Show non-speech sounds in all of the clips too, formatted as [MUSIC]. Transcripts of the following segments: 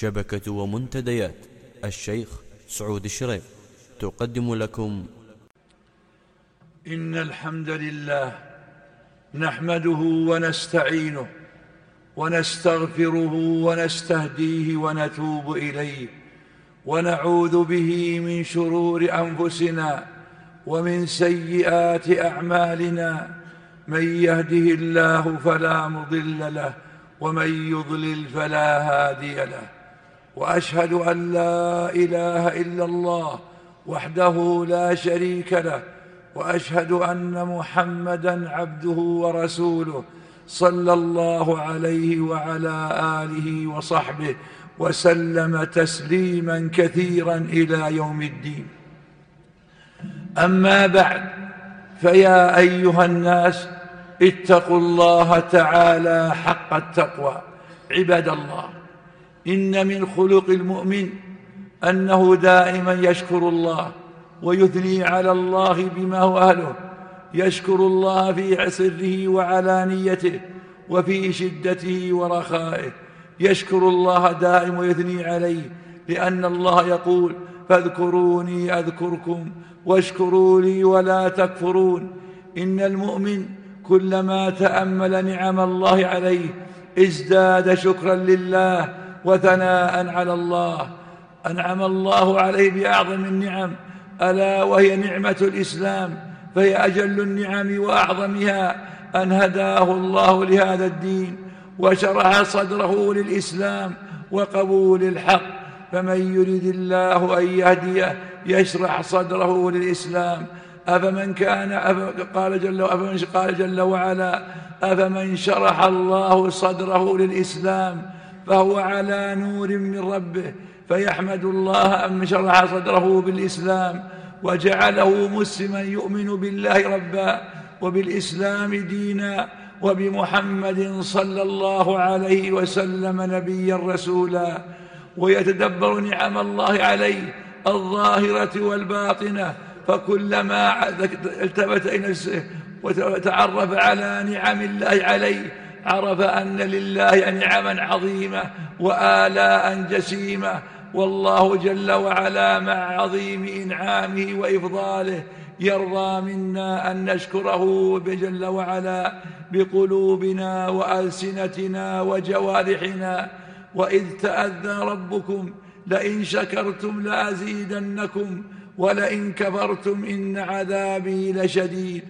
شبكة ومنتديات. الشيخ سعود الشريف. تقدم لكم. إن الحمد لله نحمده ونستعينه ونستغفره ونستهديه ونتوب إليه ونعوذ به من شرور أنفسنا ومن سيئات أعمالنا. من يهده الله فلا مضل له ومن يضلل فلا هادي له. وأشهد أن لا إله إلا الله وحده لا شريك له وأشهد أن محمدا عبده ورسوله صلى الله عليه وعلى آله وصحبه وسلم تسليما كثيرا إلى يوم الدين. أما بعد فيا أيها الناس اتقوا الله تعالى حق التقوى عباد الله. إن من خلق المؤمن أنه دائما يشكر الله ويثني على الله بما هو أهله. يشكر الله في سره وعلانيته وفي شدته ورخائه. يشكر الله دائما ويثني عليه لأن الله يقول فاذكروني أذكركم واشكروا لي ولا تكفرون إن المؤمن كلما تأمل نعم الله عليه ازداد شكرا لله وثناء على الله. أنعم الله عليه بأعظم النعم. ألا وهي نعمة الإسلام. فهي أجل النعم وأعظمها. أن هداه الله لهذا الدين. وشرح صدره للإسلام وقبول الحق. فمن يريد الله أن يهديه يشرح صدره للإسلام. أفمن كان قال جل أفمن قال جل وعلا أفمن شرح الله صدره للإسلام. فهو على نور من ربه فيحمد الله أن شرح صدره بالإسلام وجعله مسلما يؤمن بالله ربا وبالإسلام دينا وبمحمد صلى الله عليه وسلم نبيا رسولا. ويتدبر نعم الله عليه الظاهرة والباطنة فكلما التفت إلى نفسه وتعرف على نعم الله عليه عرف أن لله نعما عظيمة وآلاء جسيمة والله جل وعلا مع عظيم إنعامه وإفضاله يرضى منا أن نشكره بجل وعلا بقلوبنا وألسنتنا وجوارحنا وإذ تأذى ربكم لئن شكرتم لأزيدنكم ولئن كفرتم إن عذابي لشديد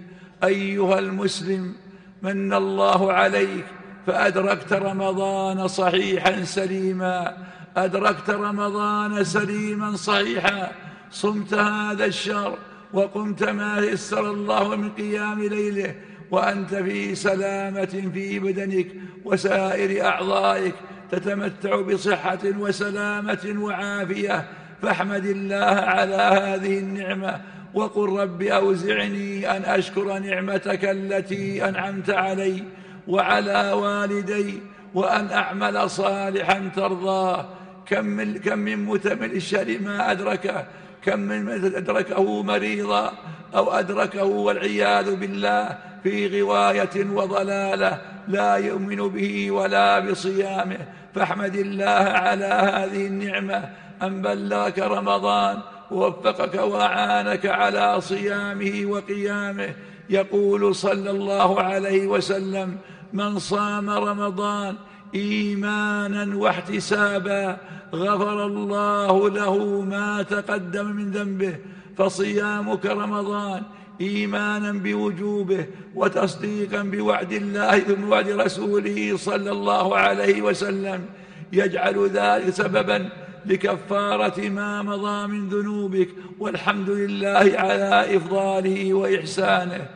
أيها المسلم من الله عليك فأدركت رمضان صحيحا سليما أدركت رمضان سليما صحيحا. صمت هذا الشهر وقمت ما يسر الله من قيام ليله وأنت في سلامة في بدنك وسائر أعضائك تتمتع بصحة وسلامة وعافية. فاحمد الله على هذه النعمة وقل رب أوزعني أن أشكر نعمتك التي أنعمت علي وعلى والدي وأن أعمل صالحا ترضاه. كم من, كم من متمل الشر ما أدركه كم من أدركه مريضا أو أدركه والعياذ بالله في غواية وضلالة لا يؤمن به ولا بصيامه. فاحمد الله على هذه النعمة أن بلغك رمضان ووفقك وأعانك على صيامه وقيامه. يقول صلى الله عليه وسلم من صام رمضان إيمانا واحتسابا غفر الله له ما تقدم من ذنبه فصيامك رمضان إيمانا بوجوبه وتصديقا بوعد الله ثم وعد رسوله صلى الله عليه وسلم. يجعل ذلك سببا لكفارة ما مضى من ذنوبك والحمد لله على إفضاله وإحسانه.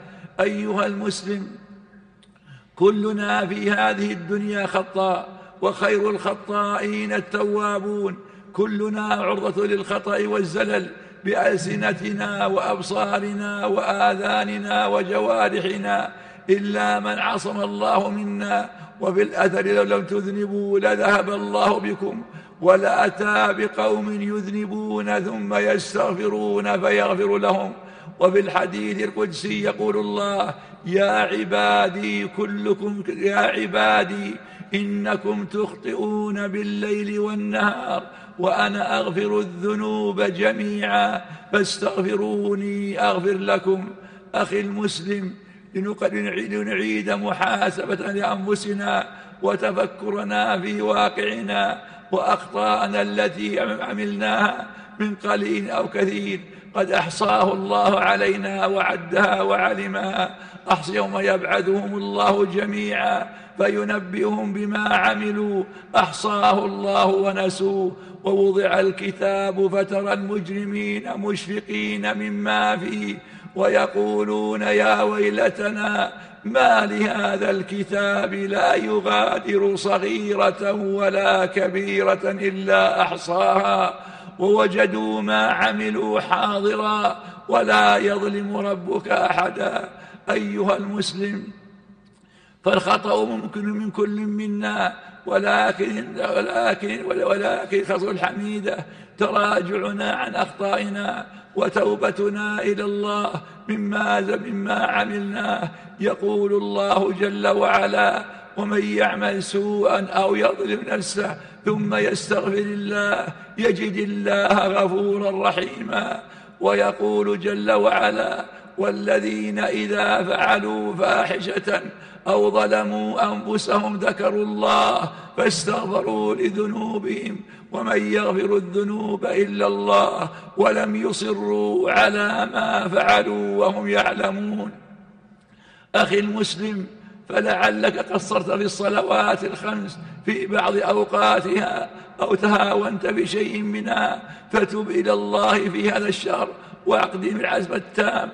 أيها المسلم كلنا في هذه الدنيا خطاء وخير الخطائين التوابون. كلنا عرضة للخطأ والزلل بألسنتنا وأبصارنا وآذاننا وجوارحنا. إلا من عصم الله منا وبالأثر لو لم تذنبوا لذهب الله بكم. ولأتى بقوم يذنبون ثم يستغفرون فيغفر لهم. وفي الحديث القدسي يقول الله يا عبادي كلكم يا عبادي إنكم تخطئون بالليل والنهار وأنا أغفر الذنوب جميعا فاستغفروني أغفر لكم. أخي المسلم لنعيد محاسبة لأنفسنا وتفكرنا في واقعنا. وأخطاءنا التي عملناها من قليل أو كثير. قد أحصاه الله علينا وعدها وعلمها أحصى يوم يبعثهم الله جميعا فينبئهم بما عملوا. أحصاه الله ونسوه. ووضع الكتاب فترى المجرمين مشفقين مما فيه. ويقولون يا ويلتنا ما لهذا الكتاب لا يغادر صغيرة ولا كبيرة إلا أحصاها ووجدوا ما عملوا حاضرا ولا يظلم ربك أحدا. أيها المسلم فالخطأ ممكن من كل منا ولكن ولكن ولكن خطأ الحميدة تراجعنا عن أخطائنا وتوبتنا إلى الله. مما مما عملناه يقول الله جل وعلا ومن يعمل سوءا أو يظلم نفسه ثم يستغفر الله يجد الله غفورا رحيما. ويقول جل وعلا والذين إذا فعلوا فاحشة أو ظلموا أنفسهم ذكروا الله فاستغفروا لذنوبهم ومن يغفر الذنوب إلا الله ولم يصروا على ما فعلوا وهم يعلمون. أخي المسلم فلعلك قصرت في الصلوات الخمس في بعض أوقاتها أو تهاونت بشيء منها فتب إلى الله في هذا الشهر وأقدم العزم التام.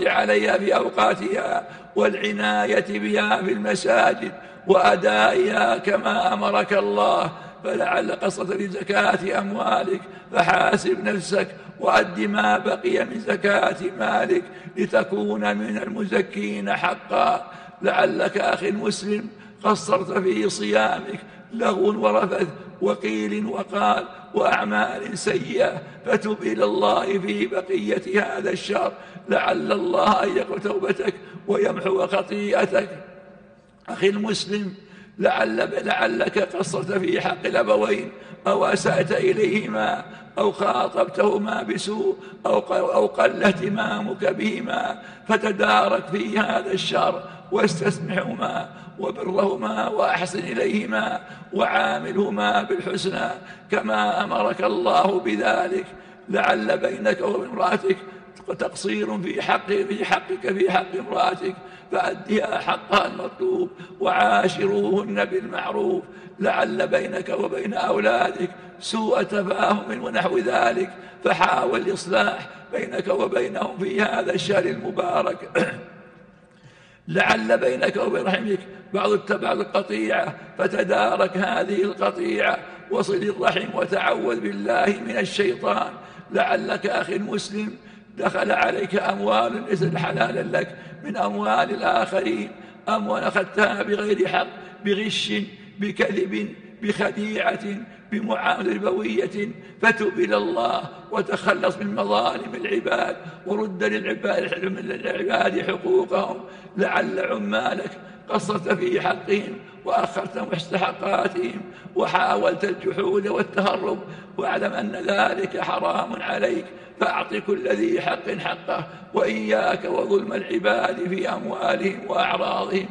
عليها في أوقاتها والعناية بها في المساجد وأدائها كما أمرك الله فلعل قصة في زكاة أموالك فحاسب نفسك وأد ما بقي من زكاة مالك لتكون من المزكين حقا. لعلك أخي المسلم قصرت في صيامك لغو ورفث وقيل وقال وأعمال سيئة فتب إلى الله في بقية هذا الشهر لعل الله أن يقبل توبتك ويمحو خطيئتك. أخي المسلم لعل لعلك قصرت في حق الأبوين أو أسأت إليهما أو خاطبتهما بسوء أو أو قل اهتمامك بهما فتدارك في هذا الشهر واستسمعهما وبرهما وأحسن إليهما وعاملهما بالحسنى كما أمرك الله بذلك. لعل بينك وبين امرأتك تقصير في حق في حقك في حق امرأتك. فأدها حقها المطلوب وعاشروهن بالمعروف. لعل بينك وبين أولادك سوء تفاهم ونحو ذلك. فحاول الإصلاح بينك وبينهم في هذا الشهر المبارك. [CLEARS THROAT] لعل بينك وبين رحمك بعض التبع القطيعة فتدارك هذه القطيعة. وصل الرحم وتعوذ بالله من الشيطان. لعلك أخي المسلم دخل عليك أموال ليست حلالا لك من أموال الآخرين. أموال أخذتها بغير حق بغش بكذب بخديعة بمعاملة ربوية فتب إلى الله وتخلص من مظالم العباد ورد للعباد حقوقهم. لعل عمالك قصرت في حقهم وأخرت مستحقاتهم وحاولت الجحود والتهرب. واعلم أن ذلك حرام عليك فأعط كل ذي حق حقه وإياك وظلم العباد في أموالهم وأعراضهم.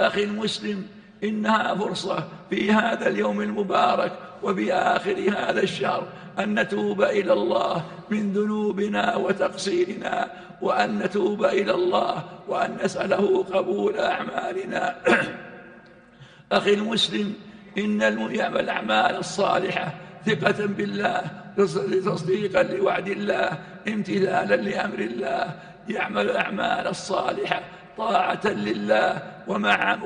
أخي المسلم إنها فرصة في هذا اليوم المبارك وفي آخر هذا الشهر أن نتوب إلى الله من ذنوبنا وتقصيرنا وأن نتوب إلى الله وأن نسأله قبول أعمالنا. [CLEARS THROAT] أخي المسلم إن الأعمال الصالحة ثقة بالله تصديقا لوعد الله امتثالا لأمر الله يعمل الأعمال الصالحة طاعة لله ومع,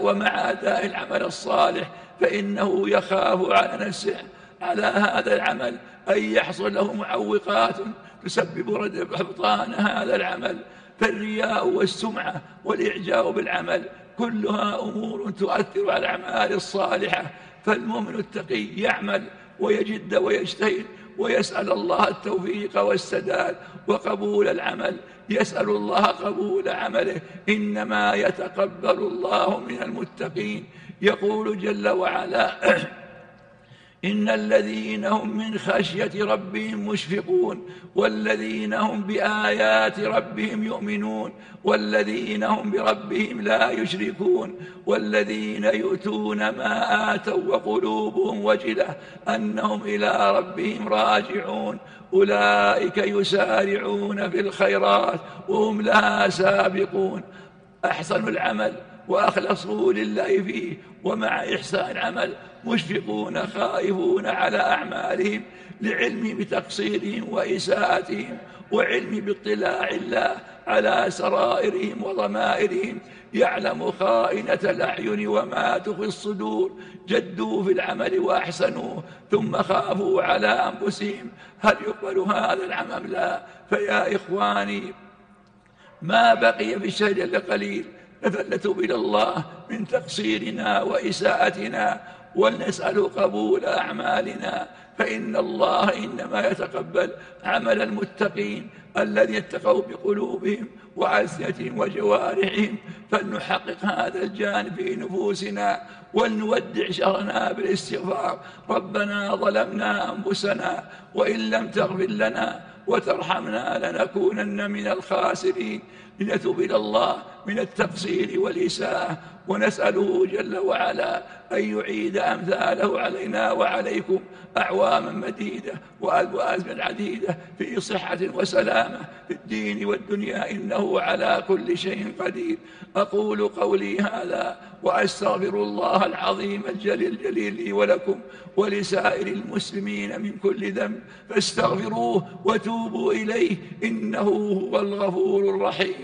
ومع أداء العمل الصالح فإنه يخاف على نفسه. على هذا العمل أن يحصل له معوقات تسبب رد حبطان هذا العمل. فالرياء والسمعة والإعجاب بالعمل كلها أمور تؤثر على الأعمال الصالحة. فالمؤمن التقي يعمل ويجد ويجتهد ويسأل الله التوفيق والسداد وقبول العمل. يسأل الله قبول عمله. إنما يتقبل الله من المتقين. يقول جل وعلا [CLEARS THROAT] إن الذين هم من خشية ربهم مشفقون والذين هم بآيات ربهم يؤمنون والذين هم بربهم لا يشركون والذين يؤتون ما آتوا وقلوبهم وجلة أنهم إلى ربهم راجعون. أولئك يسارعون في الخيرات وهم لها سابقون. أحسن العمل وأخلصوا لله فيه ومع إحسان العمل مشفقون خائفون على أعمالهم لعلم بتقصيرهم وإساءتهم وعلم باطلاع الله على سرائرهم وضمائرهم. يعلم خائنة الأعين وما تخفي الصدور. جدوا في العمل وأحسنوا ثم خافوا على أنفسهم. هل يقبل هذا العمل لا؟ فيا إخواني ما بقي في الشهر إلا قليل نفلت إلى الله من تقصيرنا وإساءتنا ولنسأل قبول أعمالنا فإن الله إنما يتقبل عمل المتقين الذين اتقوا بقلوبهم وعزتهم وجوارحهم فلنحقق هذا الجانب في نفوسنا ولنودع شرنا بالاستغفار. ربنا ظلمنا أنفسنا وإن لم تغفر لنا وترحمنا لنكونن من الخاسرين. لنتوب إلى الله من التقصير والإساءة ونسأله جل وعلا أن يعيد أمثاله علينا وعليكم أعواما مديدة وأزمن عديدة في صحة وسلامة في الدين والدنيا إنه على كل شيء قدير. أقول قولي هذا وأستغفر الله العظيم الجليل الجليل لي ولكم ولسائر المسلمين من كل ذنب فاستغفروه وتوبوا إليه إنه هو الغفور الرحيم.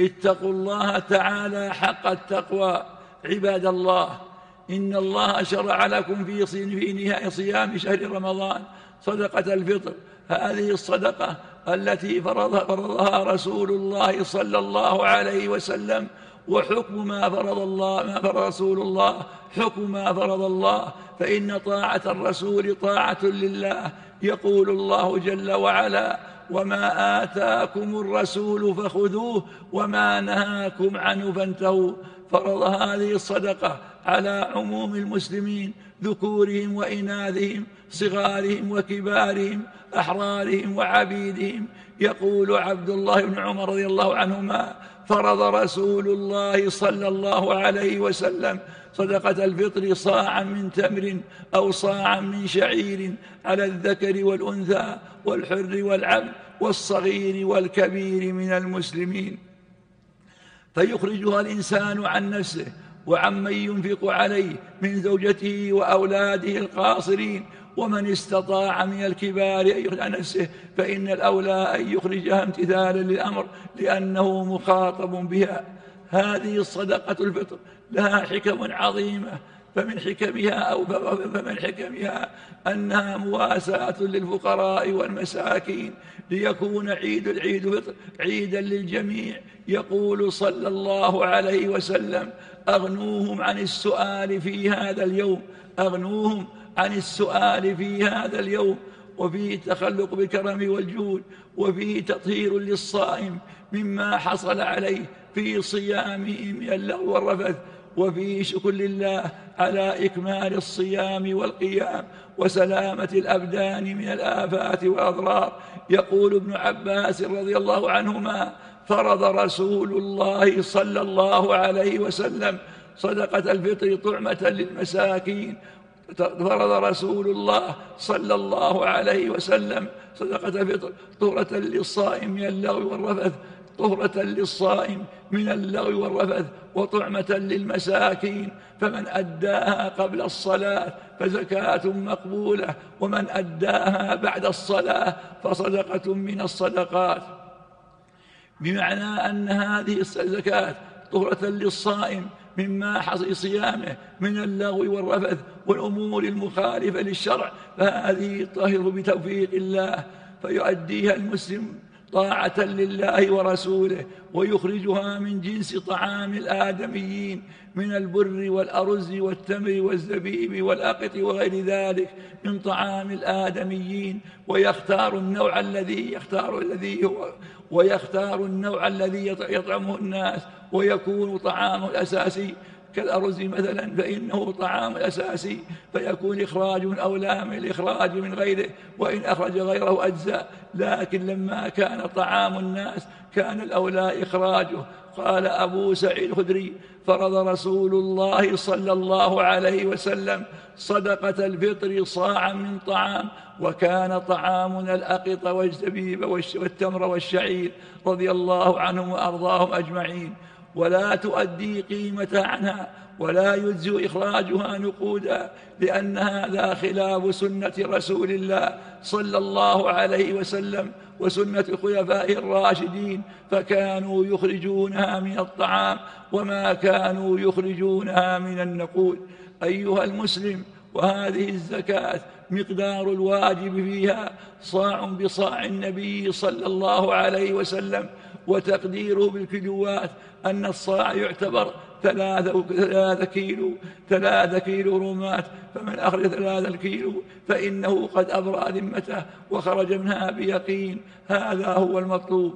اتقوا الله تعالى حق التقوى عباد الله إن الله شرع لكم في في نهاية صيام شهر رمضان صدقة الفطر. هذه الصدقة التي فرضها, فرضها رسول الله صلى الله عليه وسلم وحكم ما فرض الله ما فرض رسول الله حكم ما فرض الله فإن طاعة الرسول طاعة لله يقول الله جل وعلا وما آتاكم الرسول فخذوه وما نهاكم عنه فانتهوا. فرض هذه الصدقة على عموم المسلمين ذكورهم وإناثهم صغارهم وكبارهم أحرارهم وعبيدهم. يقول عبد الله بن عمر رضي الله عنهما فرض رسول الله صلى الله عليه وسلم صدقة الفطر صاعا من تمر أو صاعا من شعير على الذكر والأنثى والحر والعبد والصغير والكبير من المسلمين. فيخرجها الإنسان عن نفسه وعمن ينفق عليه من زوجته وأولاده القاصرين. ومن استطاع من الكبار أن يخرج عن نفسه فإن الأولى أن يخرجها امتثالا للأمر لأنه مخاطب بها. هذه الصدقة الفطر لها حكم عظيمة. فمن حكمها أو فمن حكمها أنها مواساة للفقراء والمساكين ليكون عيد العيد فطر عيدا للجميع. يقول صلى الله عليه وسلم أغنوهم عن السؤال في هذا اليوم أغنوهم عن السؤال في هذا اليوم. وفيه تخلق بالكرم والجود وفيه تطهير للصائم مما حصل عليه في صيامه من اللغو والرفث وفيه شكر لله على إكمال الصيام والقيام وسلامة الأبدان من الآفات والأضرار. يقول ابن عباس رضي الله عنهما فرض رسول الله صلى الله عليه وسلم صدقة الفطر طعمة للمساكين فرض رسول الله صلى الله عليه وسلم صدقة فطر طهرة للصائم من اللغو والرفث. طهرة للصائم من اللغو والرفث وطعمة للمساكين. فمن أداها قبل الصلاة فزكاة مقبولة ومن أداها بعد الصلاة فصدقة من الصدقات. بمعنى أن هذه الزكاة طهرة للصائم مما حصي صيامه من اللغو والرفث والأمور المخالفة للشرع فهذه طاهر بتوفيق الله فيؤديها المسلم طاعة لله ورسوله ويخرجها من جنس طعام الآدميين من البر والأرز والتمر والزبيب والأقط وغير ذلك من طعام الآدميين ويختار النوع الذي يختار الذي هو ويختار النوع الذي يطعمه الناس ويكون طعامه الأساسي كالأرز مثلا فإنه طعام أساسي فيكون إخراج أولى من الإخراج من غيره وإن أخرج غيره أجزاء. لكن لما كان طعام الناس كان الأولى إخراجه. قال أبو سعيد الخدري فرض رسول الله صلى الله عليه وسلم صدقة الفطر صاعا من طعام وكان طعامنا الأقط والزبيب والتمر والشعير رضي الله عنهم وأرضاهم أجمعين. ولا تؤدي قيمة عنها ولا يجزي إخراجها نقودا لأن هذا خلاف سنة رسول الله صلى الله عليه وسلم وسنة خلفائه الراشدين فكانوا يخرجونها من الطعام وما كانوا يخرجونها من النقود. أيها المسلم وهذه الزكاة مقدار الواجب فيها صاع بصاع النبي صلى الله عليه وسلم وتقديره بالكيلوات أن الصاع يعتبر ثلاثة, ثلاثة كيلو ثلاثة كيلو رومات فمن أخرج ثلاثة كيلو فإنه قد أبرأ ذمته وخرج منها بيقين. هذا هو المطلوب.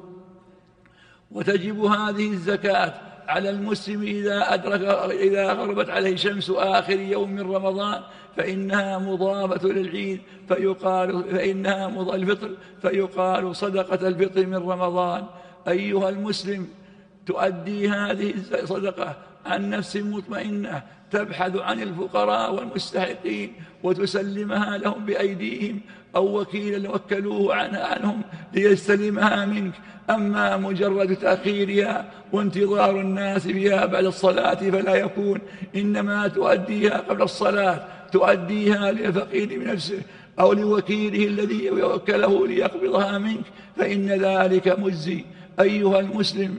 وتجب هذه الزكاة على المسلم إذا أدرك إذا غربت عليه شمس آخر يوم من رمضان فإنها مضافة للعيد فيقال فإنها الفطر فيقال صدقة الفطر من رمضان. أيها المسلم تؤدي هذه الصدقة عن نفس مطمئنة تبحث عن الفقراء والمستحقين وتسلمها لهم بأيديهم أو وكيلا وكلوه عنهم ليستلمها منك. أما مجرد تأخيرها وانتظار الناس بها بعد الصلاة فلا يكون. إنما تؤديها قبل الصلاة. تؤديها للفقير بنفسه أو لوكيله الذي وكله ليقبضها منك. فإن ذلك مجزي. أيها المسلم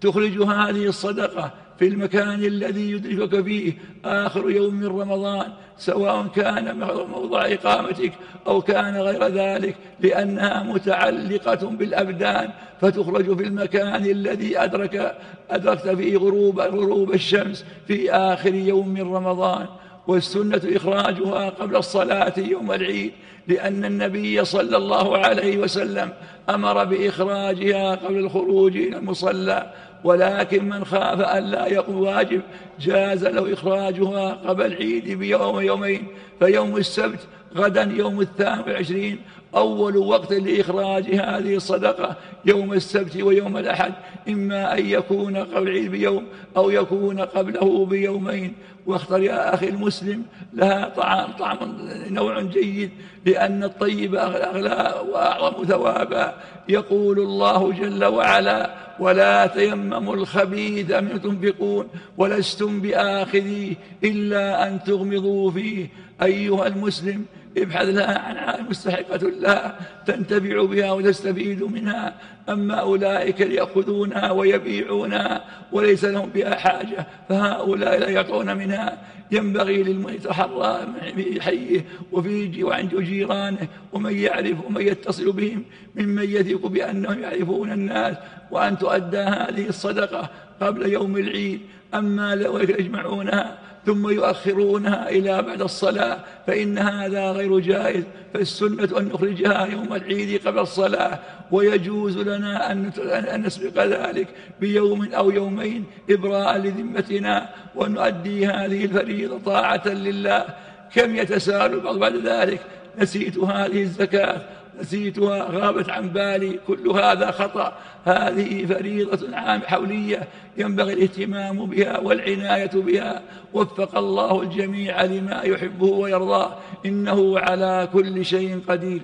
تخرج هذه الصدقة في المكان الذي يدركك فيه آخر يوم من رمضان سواء كان موضع إقامتك أو كان غير ذلك لأنها متعلقة بالأبدان فتخرج في المكان الذي أدرك أدركت فيه غروب, غروب الشمس في آخر يوم من رمضان. والسنة إخراجها قبل الصلاة يوم العيد لأن النبي صلى الله عليه وسلم أمر بإخراجها قبل الخروج إلى المصلى. ولكن من خاف أن لا يقوم واجب جاز له إخراجها قبل العيد بيوم يومين فيوم السبت غدا يوم الثامن والعشرين أول وقت لإخراج هذه الصدقة يوم السبت ويوم الأحد إما أن يكون قبل العيد بيوم أو يكون قبله بيومين. واختر يا أخي المسلم لها طعام طعم نوع جيد لأن الطيب أغلى وأعظم ثوابا. يقول الله جل وعلا ولا تيمموا الخبيث من تنفقون ولستم بآخذيه إلا أن تغمضوا فيه. أيها المسلم ابحث لها عن مستحقة لها تنتفع بها وتستفيد منها. أما أولئك ليأخذونها ويبيعونها وليس لهم بها حاجة فهؤلاء لا يعطون منها. ينبغي للمن يتحرى في حيه وفي وعند جيرانه ومن يعرف ومن يتصل بهم ممن يثق بأنهم يعرفون الناس وأن تؤدى هذه الصدقة قبل يوم العيد. أما لو يجمعونها ثم يؤخرونها إلى بعد الصلاة فإن هذا غير جائز فالسنة أن نخرجها يوم العيد قبل الصلاة ويجوز لنا أن نسبق ذلك بيوم أو يومين إبراء لذمتنا ونؤدي هذه الفريضة طاعة لله. كم يتساءل بعد ذلك؟ نسيت هذه الزكاة. نسيتها غابت عن بالي كل هذا خطأ. هذه فريضة حولية ينبغي الاهتمام بها والعناية بها. وفق الله الجميع لما يحبه ويرضاه. إنه على كل شيء قدير.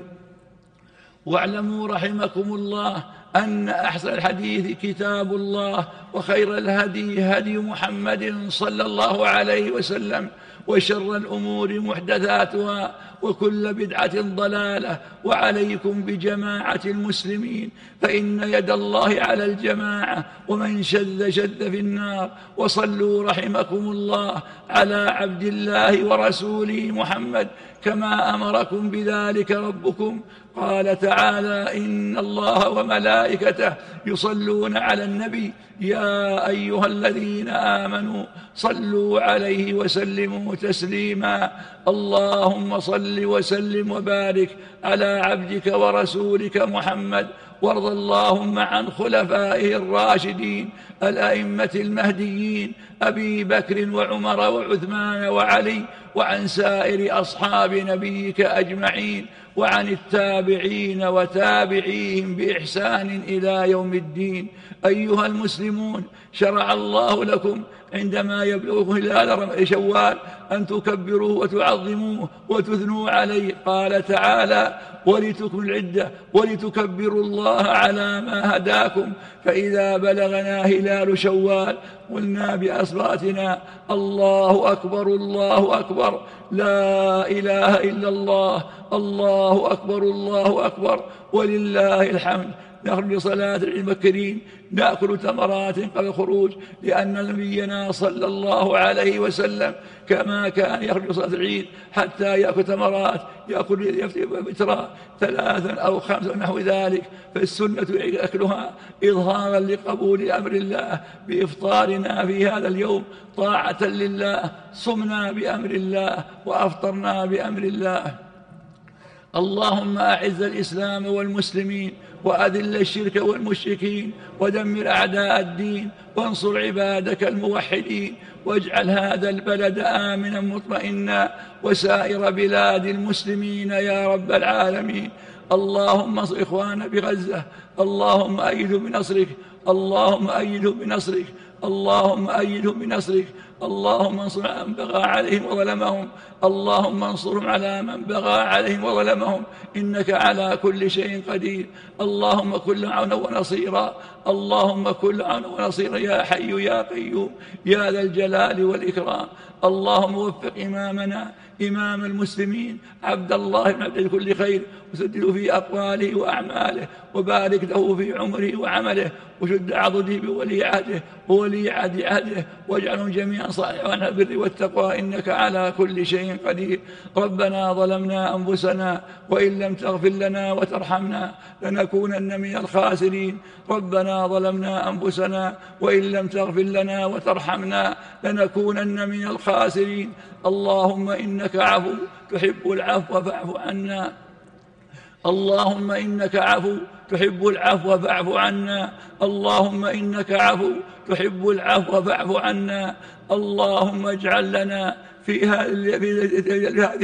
واعلموا رحمكم الله أن أحسن الحديث كتاب الله وخير الهدي هدي محمد صلى الله عليه وسلم. وشر الأمور محدثاتها وكل بدعة ضلالة وعليكم بجماعة المسلمين فإن يد الله على الجماعة ومن شذ شذ في النار وصلوا رحمكم الله على عبد الله ورسوله محمد كما أمركم بذلك ربكم. قال تعالى إن الله وملائكته يصلون على النبي يا أيها الذين آمنوا صلوا عليه وسلموا تسليما. اللهم صل وسلم وبارك على عبدك ورسولك محمد وارض اللهم عن خلفائه الراشدين الأئمة المهديين أبي بكر وعمر وعثمان وعلي وعن سائر أصحاب نبيك أجمعين وعن التابعين وتابعيهم بإحسان إلى يوم الدين. أيها المسلمون شرع الله لكم عندما يبلغ هلال شوال أن تكبروه وتعظموه وتثنوا عليه. قال تعالى ولتكمل العدة ولتكبروا الله على ما هداكم. فإذا بلغنا هلال شوال قلنا بأصواتنا الله أكبر الله أكبر. لا إله إلا الله الله أكبر الله أكبر. ولله الحمد. نخرج لصلاة المكرين نأكل تمرات قبل الخروج لأن نبينا صلى الله عليه وسلم كما كان يخرج صلاة العيد حتى يأكل تمرات يأكل بترى ثلاثا أو خمسا نحو ذلك فالسنة أكلها إظهارا لقبول أمر الله بإفطارنا في هذا اليوم طاعة لله صمنا بأمر الله وأفطرنا بأمر الله. اللهم أعز الإسلام والمسلمين وأذل الشرك والمشركين ودمر أعداء الدين وانصر عبادك الموحدين واجعل هذا البلد آمنا مطمئنا وسائر بلاد المسلمين يا رب العالمين. اللهم انصر إخوانا بغزة. اللهم أيده بنصرك. اللهم أيده بنصرك. اللهم أيده بنصرك. اللهم انصر من بغى عليهم وظلمهم. اللهم انصرهم على من بغى عليهم وظلمهم. إنك على كل شيء قدير. اللهم كن عونا ونصيرا. اللهم كن عونا ونصيرا. يا حي يا قيوم. يا ذا الجلال والإكرام. اللهم وفق إمامنا. إمام المسلمين. عبد الله بن عبد كل خير. وسدده في أقواله وأعماله. وبارك له في عمره وعمله. وشد عضده بولي عهده. وولي عهد عهده. واجعلهم جميعا صالحا البر والتقوى إنك على كل شيء قدير. ربنا ظلمنا أنفسنا وإن لم تغفر لنا وترحمنا لنكونن من الخاسرين. ربنا ظلمنا أنفسنا وإن لم تغفر لنا وترحمنا لنكونن من الخاسرين. اللهم إنك عفو تحب العفو فاعف عنا. اللهم إنك عفو تحب العفو فاعف عنا. اللهم إنك عفو تحب العفو فاعف عنا. اللهم اجعل لنا في هذه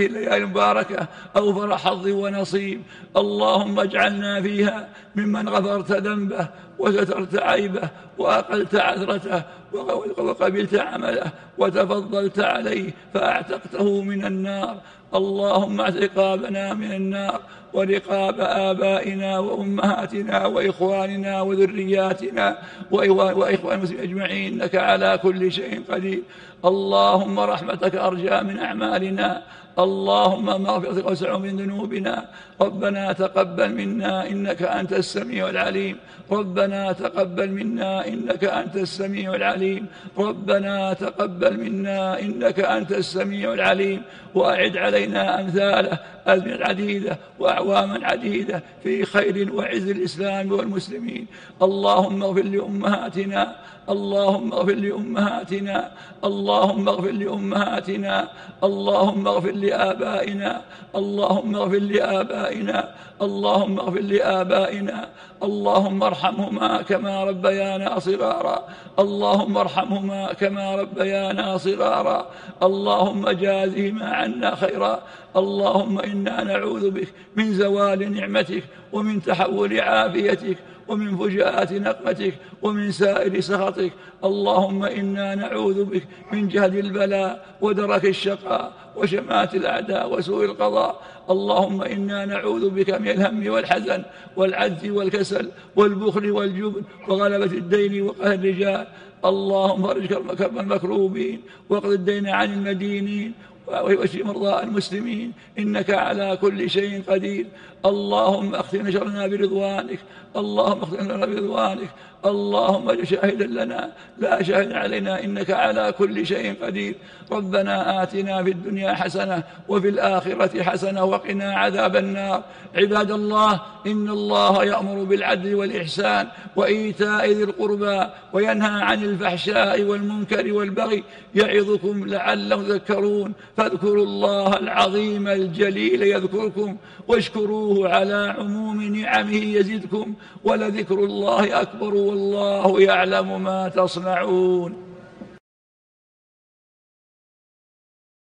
الليالي المباركة أوفر حظ ونصيب. اللهم اجعلنا فيها ممن غفرت ذنبه وسترت عيبه وأقلت عثرته وقبلت عمله وتفضلت عليه فأعتقته من النار. اللهم اعتقابنا من النار ورقاب آبائنا وأمهاتنا وإخواننا وذرياتنا وإخوان المسلمين أجمعين. إنك على كل شيء قدير. اللهم رحمتك أرجى من أعمالنا. اللهم مغفرتك أوسع من ذنوبنا. ربنا تقبل منا إنك أنت السميع العليم. ربنا تقبل منا إنك أنت السميع العليم. ربنا تقبل منا إنك أنت السميع العليم. وأعد علينا أمثاله أزمنة عديدة وأعواما عديدة في خير وعز الإسلام والمسلمين. اللهم اغفر لأمهاتنا. اللهم اغفر لأمهاتنا. اللهم اغفر لأمهاتنا. اللهم اغفر لآبائنا. اللهم اغفر لآبائنا. اللهم اغفر لآبائنا. اللهم ارحمهما كما ربيانا صغارا. اللهم ارحمهما كما ربيانا صغارا. اللهم جازهما عنا خيرا. اللهم إنا نعوذ بك من زوال نعمتك ومن تحول عافيتك ومن فجاءات نقمتك ومن سائر سخطك. اللهم إنا نعوذ بك من جهد البلاء ودرك الشقاء وشمات الأعداء وسوء القضاء اللهم إنا نعوذ بك من الهم والحزن والعجز والكسل والبخل والجبن وغلبة الدين وقهر الرجال. اللهم فرج كرب المكروبين واقض الدين عن المدينين واشف مرضى المسلمين إنك على كل شيء قدير. اللهم اختم شرنا برضوانك. اللهم اختم شرنا برضوانك. اللهم اجعل شاهدا لنا. لا شاهد علينا. إنك على كل شيء قدير. ربنا آتنا في الدنيا حسنة وفي الآخرة حسنة وقنا عذاب النار. عباد الله إن الله يأمر بالعدل والإحسان وإيتاء ذي القربى وينهى عن الفحشاء والمنكر والبغي. يعظكم لعلهم تذكرون. فاذكروا الله العظيم الجليل يذكركم واشكروه على عموم نعمه يزدكم ولذكر الله أكبر والله يعلم ما تصنعون